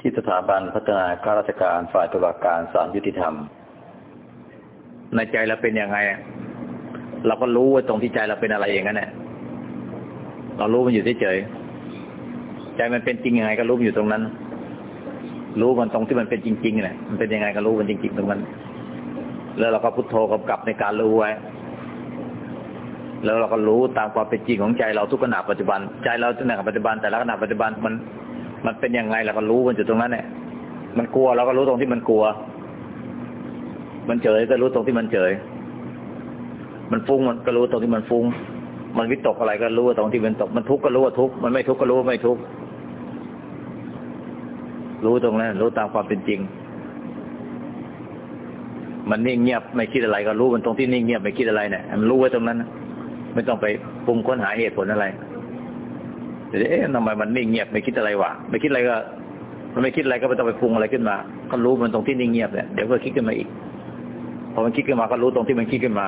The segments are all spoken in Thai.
ที่สถาบันพัฒนาข้าราชการฝ่ายตุลาการศาลยุติธรรม ในใจเราเป็นยังไง เราก็รู้ว่าตรงที่ใจเราเป็นอะไรเองนั่นแหละเรารู้มันอยู่เฉยใจมันเป็นจริงยังไงก็รู้มันอยู่ตรงนั้น รู้มันตรงที่มันเป็นจริงๆเนี่ยมันเป็นยังไงก็รู้มันจริง ๆ ตรงนั้นแล้วเราก็พุทโธกำกับในการรู้ไว้ แล้วเราก็รู้ตามความเป็นจริงของใจเราทุกขณะปัจจุบัน ใจเราทุกขณะปัจจุบันแต่ละขณะปัจจุบันมัน มันเป็นยังไงเราก็รู้มันอยู่ตรงนั้นเนี่ยมันกลัวเราก็รู้ตรงที่มันกลัว มันเฉยก็รู้ตรงที่มันเฉย มันฟุ้งมันก็รู้ตรงที่มันฟุ้ง มันวิตกอะไรก็รู้ตรงที่มันตก มันทุกข์ก็รู้ว่าทุกข์ มันไม่ทุกข์ก็รู้ว่าไม่ทุกข์ รู้ตรงนั้น รู้ตามความเป็นจริง มันนิ่งเงียบไม่คิดอะไรก็รู้มันตรงที่นิ่งเงียบไม่คิดอะไรเนี่ย มันรู้ไว้ตรงนั้น ไม่ต้องไปปรุงค้นหาเหตุผลอะไร เดี๋ยวเอ๊ะทำไมมันนิ่งเงียบไม่คิดอะไรวะไม่คิดอะไรก็ มันไม่คิดอะไรก็ไม่ต้องไปปรุงอะไรขึ้นมาก็รู้มันตรงที่นิ่งเงียบเนี่ยเดี๋ยวก็คิดขึ้นมาอีกพอมันคิดขึ้นมาก็รู้ตรงที่มันคิดขึ้นมา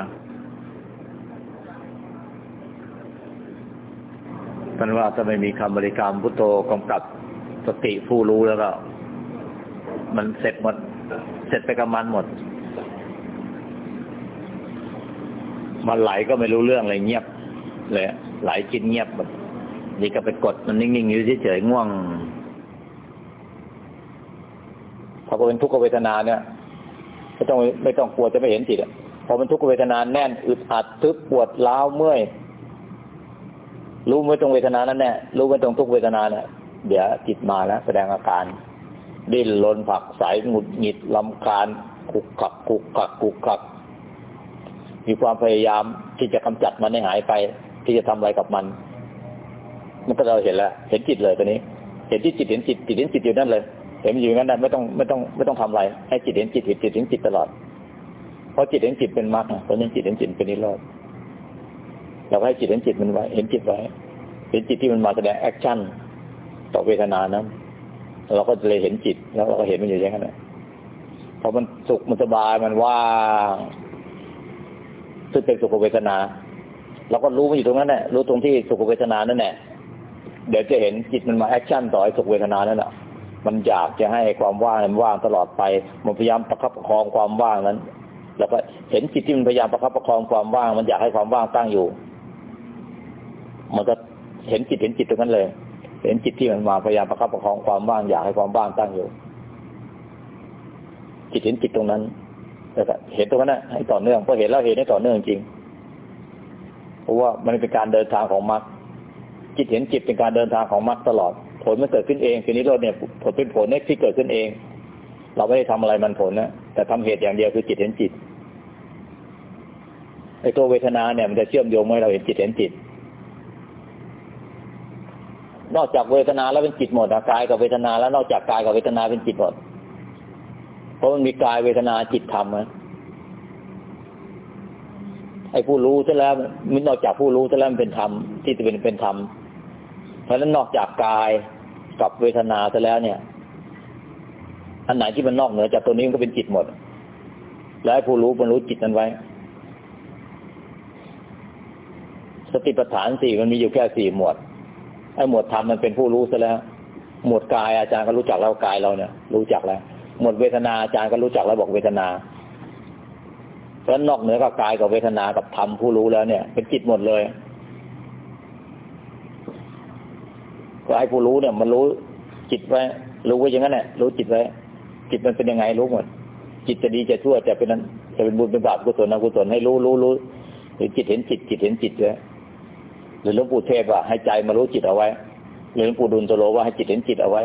ท่านว่าถ้าไม่มีคำบริกรรมพุทโธกำกับสติผู้รู้แล้วก็ มันเสร็จหมด เสร็จไปกับมันหมด มันไหลก็ไม่รู้เรื่องเลยเงียบเลยไหลกินเงียบแบบ นี่ก็ไปกดมันนิ่งๆอยู่เฉยๆง่วงพอเป็นทุกขเวทนาเนี่ยไม่ต้องไม่ต้องกลัวจะไม่เห็นจิตอะพอมันทุกขเวทนาแน่นอึดอัดทึบปวดล้าวเมื่อยรู้ไม่ตรงเวทนานั้นแน่รู้ไม่ตรงทุกเวทนาเนี่ยเดี๋ยวจิตมาแล้วแสดงอาการ ดิ้นรนผักสายหงุดหงิดลำคาญกุกกักกุกกักกุกกัก มีความพยายามที่จะกำจัดมันให้หายไป ที่จะทำอะไรกับมัน มันก็เราเห็นแล้ว เห็นจิตเลยตอนนี้ เห็นที่จิตเห็นจิตจิตเห็นจิตอยู่นั่นเลย เห็นอยู่งั้นนั่นไม่ต้องไม่ต้องไม่ต้องทำอะไร ให้จิตเห็นจิตเห็นจิตเห็นจิตตลอด เพราะจิตเห็นจิตเป็นมรรคตอนนี้จิตเห็นจิตเป็นนิโรธเราให้จิตเห็นจิตมันไว้ เห็นจิตไว้ เห็นจิตที่มันมาแสดง action ต่อเวทนานั้นเราก็เลยเห็นจิต แล้วเราก็เห็นมันอยู่อย่างนั้นพอมันสุขมันสบายมันว่างซึ่งเป็นสุขเวทนาเราก็รู้มันอยู่ตรงนั้นแหละรู้ตรงที่สุขเวทนานั่นแหละ เดี๋ยวจะเห็นจิตมันมาแอคชั่นต่อไอ้สุขเวทนานั่นแหะมันอยากจะให้ความว่างมันว่างตลอดไป มันพยายามประคับประคองความว่างนั้น แล้วก็เห็นจิตที่มันพยายามประคับประคองความว่าง มันอยากให้ความว่างตั้งอยู่ มันก็เห็นจิตเห็นจิตตรงนั้นเลย เห็นจิตที่มันมาพยายามประคับประคองความว่างอยากให้ความว่างตั้งอยู่ จิตเห็นจิตตรงนั้นแล้วก็เห็นตรงนั้นให้ต่อเนื่องพอเห็นแล้วเห็นให้ต่อเนื่องจริง เพราะว่ามันเป็นการเดินทางของมรรค จิตเห็นจิตเป็นการเดินทางของมรรคตลอด ผลมันเกิดขึ้นเองทีนี้เราเนี่ยผลเป็นผลเนี่ยที่เกิดขึ้นเอง เราไม่ได้ทำอะไรมันผลนะแต่ทำเหตุอย่างเดียวคือจิตเห็นจิตไอ้ตัวเวทนาเนี่ยมันจะเชื่อมโยงให้เราเห็นจิตเห็นจิต นอกจากเวทนาแล้วเป็นจิตหมดกายกับเวทนาแล้วนอกจากกายกับเวทนาเป็นจิตหมด เพราะมันมีกายเวทนาจิตธรรมนะไอ้ผู้รู้ซะแล้วมันนอกจากผู้รู้ซะแล้วมันเป็นธรรมที่จะเป็นเป็นธรรม เพราะฉะนั้นนอกจากกายกับเวทนาซะแล้วเนี่ย อันไหนที่มันนอกเหนือจากตัวนี้มันก็เป็นจิตหมด แล้วผู้รู้มันรู้จิตนั้นไว้ สติปัฏฐานสี่มันมีอยู่แค่สี่หมวดไอ้หมวดธรรมมันเป็นผู้รู้ซะแล้ว หมวดกายอาจารย์ก็รู้จักแล้วกายเราเนี่ย รู้จักแล้ว หมวดเวทนาอาจารย์ก็รู้จักแล้วบอกเวทนาเพราะนอกเหนือกับกายกับเวทนากับธรรมผู้รู้แล้วเนี่ย เป็นจิตหมดเลย ก็ให้ผู้รู้เนี่ย มันรู้จิตไว้ รู้ไว้อย่างนั้นแหละรู้จิตไว้ จิตมันเป็นยังไงรู้หมด จิตจะดีจะชั่วจะเป็นนั้นจะเป็นบุญเป็นบาปกุศลอกุศลให้รู้รู้รู้หรือจิตเห็นจิต จิตเห็นจิตเลยหรือหลวงปู่เทพว่าให้ใจมารู้จิตเอาไว้ หรือหลวงปู่ดุลโตโลว่าให้จิตเห็นจิตเอาไว้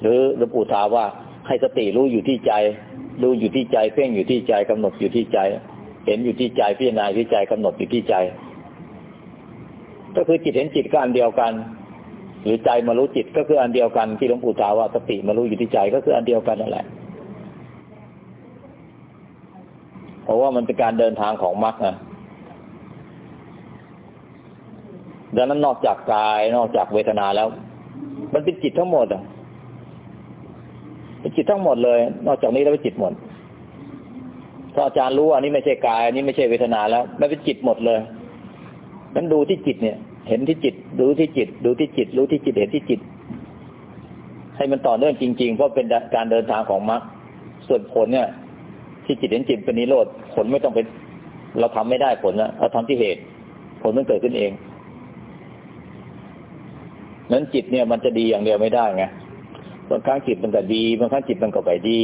หรือหลวงปู่ทาว่าให้สติรู้อยู่ที่ใจดูอยู่ที่ใจเพ่งอยู่ที่ใจกำหนดอยู่ที่ใจ เห็นอยู่ที่ใจพิจารณาที่ใจกำหนดอยู่ที่ใจ ก็คือจิตเห็นจิตก็อันเดียวกัน หรือใจมารู้จิตก็คืออันเดียวกันที่หลวงปู่ตาว่าสติมารู้อยู่ที่ใจก็คืออันเดียวกันนั่นแหละเพราะว่ามันเป็นการเดินทางของมรรคนะดังนั้นนอกจากกายนอกจากเวทนาแล้ว มันเป็นจิตทั้งหมดอะเป็นจิตทั้งหมดเลย นอกจากนี้แล้วเป็นจิตหมดถ้าอาจารย์รู้อันนี้ไม่ใช่กายอันนี้ไม่ใช่เวทนาแล้วมันเป็นจิตหมดเลย นั้นดูที่จิตเนี่ย เห็นที่จิต ดูที่จิต ดูที่จิต รู้ที่จิตเห็นที่จิต ให้มันต่อเนื่องจริง ๆ เพราะเป็นการเดินทางของมรรคส่วนผลเนี่ย ที่จิตเห็นจิตเป็นนิโรธผลไม่ต้องเป็น เราทำไม่ได้ผลนะเราทำที่เหตุ ผลมันเกิดขึ้นเองนั้นจิตเนี่ยมันจะดีอย่างเดียวไม่ได้ไงบางครั้งจิตมันก็ดีบางครั้งจิตมันก็ไม่ดี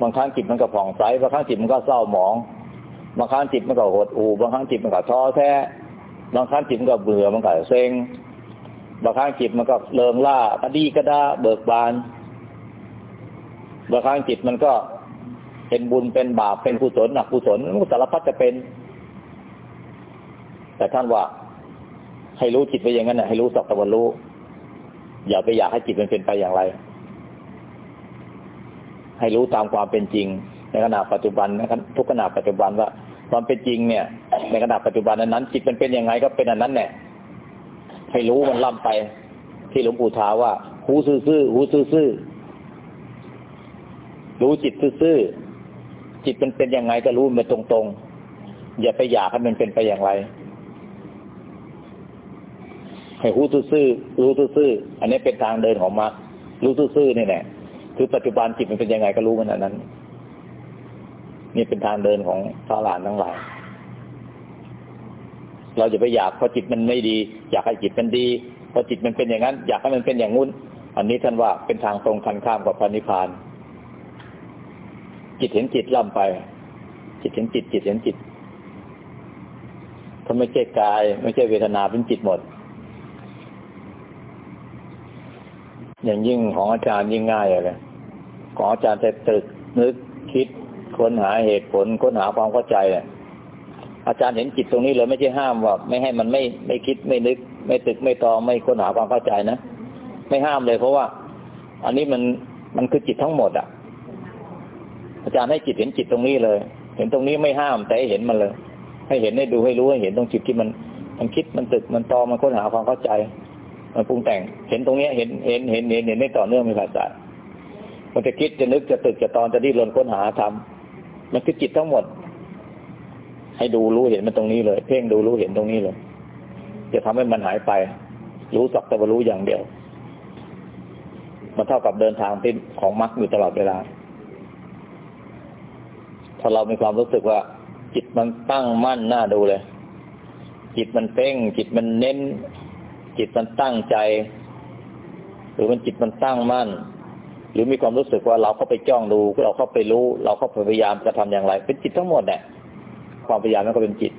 บางครั้งจิตมันก็ผ่องใสบางครั้งจิตมันก็เศร้าหมอง บางครั้งจิตมันก็หดหู่บางครั้งจิตมันก็ท้อแท้บางครั้งจิตมันก็เบื่อมันก็เซ็งบางครั้งจิตมันก็เลิงล่ากระดีกระดาเบิกบานบางครั้งจิตมันก็เป็นบุญเป็นบาปเป็นกุศลหนักกุศลมันสารพัดจะเป็น แต่ท่านว่า ให้รู้จิตไปอย่างนั้นนะให้รู้สักตะวันรู้ อย่าไปอยากให้จิตมันเป็นไปอย่างไร ให้รู้ตามความเป็นจริง ในขณะปัจจุบันนะครับทุกขณะปัจจุบันว่า ความเป็นจริงเนี่ย ในขณะปัจจุบันนั้น จิตมันเป็นยังไงก็เป็นอันนั้นเนี่ให้รู้มันล่ำไป ที่หลวงปู่ทาว่า หูซื่อๆหูซื่อๆรู้จิตซื่อๆจิตมันเป็นยังไงก็รู้มันตรงๆ อย่าไปอยากให้มันเป็นไปอย่างไร ให้รู้ซื่อๆรู้ซื่อๆอันนี้เป็นทางเดินของมรรครู้ซื่อๆนี่แหละคือปัจจุบันจิตมันเป็นยังไงก็รู้มันอันนั้น นี่เป็นทางเดินของพระหลานทั้งหลาย เราจะไปอยากเพราะจิตมันไม่ดี อยากให้จิตมันดีเพราะจิตมันเป็นอย่างนั้น อยากให้มันเป็นอย่างงู้น อันนี้ท่านว่าเป็นทางตรงคันข้ามกับพระนิพพาน จิตเห็นจิตล่ำไป จิตเห็นจิต จิตเห็นจิตถ้าไม่ใช่กาย ไม่ใช่เวทนาเป็นจิตหมด อย่างยิ่งของอาจารย์ยิ่งง่ายเลยของอาจารย์จะตึกนึกคิด ค้นหาเหตุผลค้นหาความเข้าใจเนี่ยอาจารย์เห็นจิตตรงนี้เลยไม่ใช่ห้ามว่า ไม่ให้มันไม่ไม่คิดไม่นึก ไม่ตึกไม่ตองไม่ค้นหาความเข้าใจนะไม่ห้ามเลย เพราะว่า อันนี้มันมันคือจิตทั้งหมดอะ อาจารย์ให้จิตเห็นจิตตรงนี้เลย เห็นตรงนี้ไม่ห้าม แต่ให้เห็นมันเลย ให้เห็นให้ดูให้รู้ให้เห็นตรงจิตที่มันมันคิดมันตึกมันตอมันค้นหาความเข้าใจ มันปรุงแต่ง เห็นตรงนี้เห็นเห็นเห็นเห็นเห็นไม่ต่อเนื่องไม่ขาดสายมันจะคิดจะนึกจะตึกจะตอนจะดิ้นรนค้นหาทำ มันคือจิตทั้งหมด ให้ดูรู้เห็นมันตรงนี้เลย เพ่งดูรู้เห็นตรงนี้เลย จะทำให้มันหายไป รู้สักแต่ว่ารู้อย่างเดียว มันเท่ากับเดินทางที่ของมรรคอยู่ตลอดเวลาถ้าเรามีความรู้สึกว่า จิตมันตั้งมั่นน่าดูเลย จิตมันเพ่ง จิตมันเน้น จิตมันตั้งใจ หรือมันจิตมันตั้งมั่น หรือมีความรู้สึกว่าเราเข้าไปจ้องดูเราเข้าไปรู้ เราเข้าไปพยายามจะทำอย่างไร เป็นจิตทั้งหมดเนี่ยความพยายามนั้นก็เป็นจิต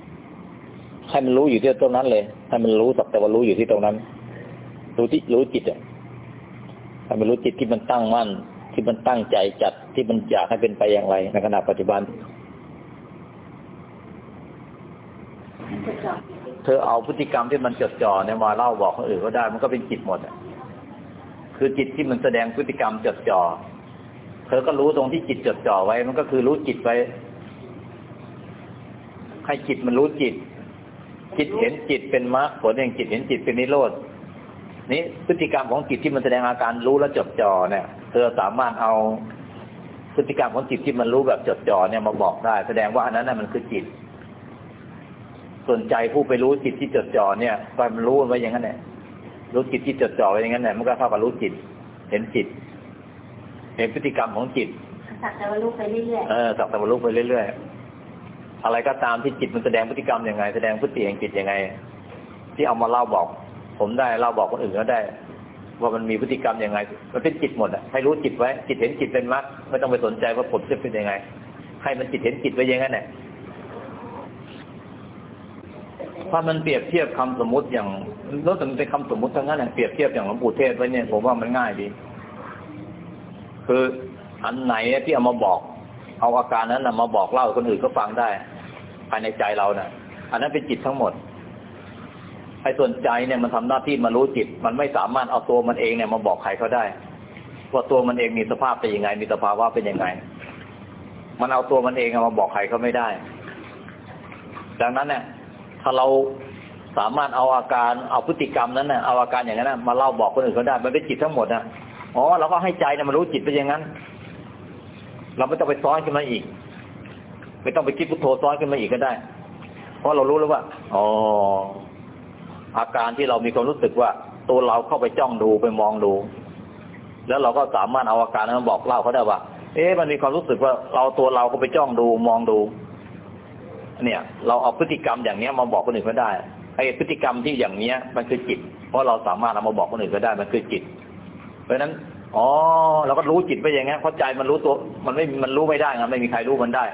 ให้มันรู้อยู่ที่ตรงนั้นเลยให้มันรู้สักแต่ว่ารู้อยู่ที่ตรงนั้น รู้ที่รู้จิตอะให้มันรู้จิตที่มันตั้งมั่น ที่มันตั้งใจจัดที่มันอยากให้เป็นไปอย่างไรในขณะปัจจุบัน เธอเอาพฤติกรรมที่มันจดจ่อเนี่ยมาเล่าบอกคนอื่นก็ได้ มันก็เป็นจิตหมดอะ คือจิตที่มันแสดงพฤติกรรมจดจ่อเธอก็รู้ตรงที่จิตจดจ่อไว้ มันก็คือรู้จิตไว้ ให้จิตมันรู้จิต จิตเห็นจิตเป็นมรรคผลแห่งจิตเห็นจิตเป็นนิโรธนี้พฤติกรรมของจิตที่มันแสดงอาการรู้และจดจ่อเนี่ย เธอสามารถเอาพฤติกรรมของจิตที่มันรู้แบบจดจ่อเนี่ยมาบอกได้ แสดงว่าอันนั้นน่ะมันคือจิต ส่วนใจผู้ไปรู้จิตที่จดจ่อเนี่ยไปมันรู้ไว้อย่างนั้นแหละ รู้จิตที่จดจ่อไว้อย่างนั้นแหละมันก็เท่ากับรู้จิต เห็นจิต เห็นพฤติกรรมของจิตสักแต่ว่ารู้ไปเรื่อยๆเออสักแต่ว่ารู้ไปเรื่อยๆอะไรก็ตามที่จิตมันแสดงพฤติกรรมยังไง แสดงพฤติแห่งจิตยังไง ที่เอามาเล่าบอก ผมได้เล่าบอกคนอื่นก็ได้ ว่ามันมีพฤติกรรมยังไง มันเป็นจิตหมดอะให้รู้จิตไว้ จิตเห็นจิตเป็นมรรคไม่ต้องไปสนใจว่าผลจะเป็นยังไง ให้มันจิตเห็นจิตไว้อย่างนั้นแหละ ถ้ามันเปรียบเทียบคำสมมติอย่างรู้สึกมันเป็นคำสมมติทั้งนั้นแหละเปรียบเทียบอย่างหลวงปู่เทศไว้เนี่ยผมว่ามันง่ายดี คืออันไหนที่เอามาบอก เอาอาการนั้นนะมาบอกเล่าคนอื่นก็ฟังได้ ภายในใจเราเนะ่ะ อันนั้นเป็นจิตทั้งหมดไอ้ส่วนใจเนี่ยมันทำหน้าที่มารู้จิต มันไม่สามารถเอาตัวมันเองเนี่ยมาบอกใครเขาได้ว่าตัวมันเองมีสภาพเป็นยังไง มีสภาวะเป็นยังไง มันเอาตัวมันเองมาบอกใครเขาไม่ได้ ดังนั้นเนี่ย ถ้าเราสามารถเอาอาการเอาพฤติกรรมนั้นนะเอาอาการอย่างนั้นนะมาเล่าบอกคนอื่นเขาได้มันเป็นจิตทั้งหมดนะอ๋อเราก็ให้ใจนี่ยมันรู้จิตเป็นอย่างนั้น เราไม่ต้องไปซ้อนขึ้นมาอีก ไม่ต้องไปคิดพุทโธซ้อนขึ้นมาอีกก็ได้ เพราะเรารู้แล้วว่าอ๋ออาการที่เรามีความรู้สึกว่า ตัวเราเข้าไปจ้องดูไปมองดู แล้วเราก็สามารถเอาอาการนั้นบอกเล่าเขาได้ว่า เอ๊ะมันมีความรู้สึกว่าเราตัวเราก็ไปจ้องดูมองดู เนี่ย เราเอาพฤติกรรมอย่างเนี้ยมาบอกคนอื่นก็ได้ไอ้พฤติกรรมที่อย่างเนี้ย มันคือจิต เพราะเราสามารถเอามาบอกคนอื่นก็ได้มันคือจิต เพราะฉะนั้นอ๋อเราก็รู้จิตไปอย่างเงี้ยเพราะใจมันรู้ตัว มันไม่มันรู้ไม่ได้นะไม่มีใครรู้มันได้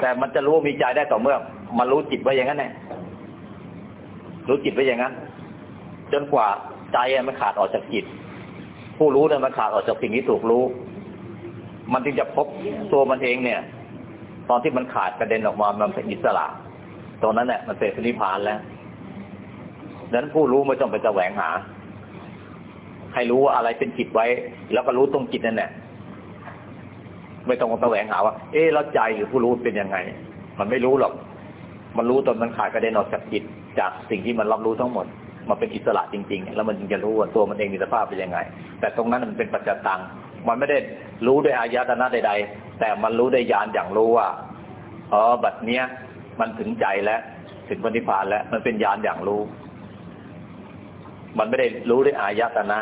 แต่มันจะรู้ว่ามีใจได้ต่อเมื่อ มันรู้จิตไว้อย่างนั้นแหละรู้จิตไว้อย่างนั้น จนกว่าใจมันขาดออกจากจิต ผู้รู้เนี่ยมันขาดออกจากสิ่งที่ถูกรู้ มันจึงจะพบตัวมันเองเนี่ย ตอนที่มันขาดกระเด็นออกมามันเป็นอิสระตรงนั้นเนี่ยมันเป็นนิพพานแล้วดังนั้นผู้รู้ไม่ต้องไปแสวงหา ให้รู้ว่าอะไรเป็นจิตไว้ แล้วก็รู้ตรงจิตนั่นแหละไม่ต้องมาแสวงหาว่า เอ๊ะแล้วใจหรือผู้รู้เป็นยังไง มันไม่รู้หรอก มันรู้ตอนมันขาดกระเด็นออกจากจิตจากสิ่งที่มันรับรู้ทั้งหมดมันเป็นอิสระจริง ๆ แล้วมันจึงจะรู้ว่าตัวมันเองมีสภาพเป็นยังไง แต่ตรงนั้นมันเป็นปัจจตัง มันไม่ได้รู้ด้วยอายตนะใด ๆ แต่มันรู้ได้ยานอย่างรู้ว่าอ๋อบัดเนี้ย มันถึงใจแล้วถึงปณิพพานแล้ว มันเป็นยานอย่างรู้ มันไม่ได้รู้ด้วยอายตนะ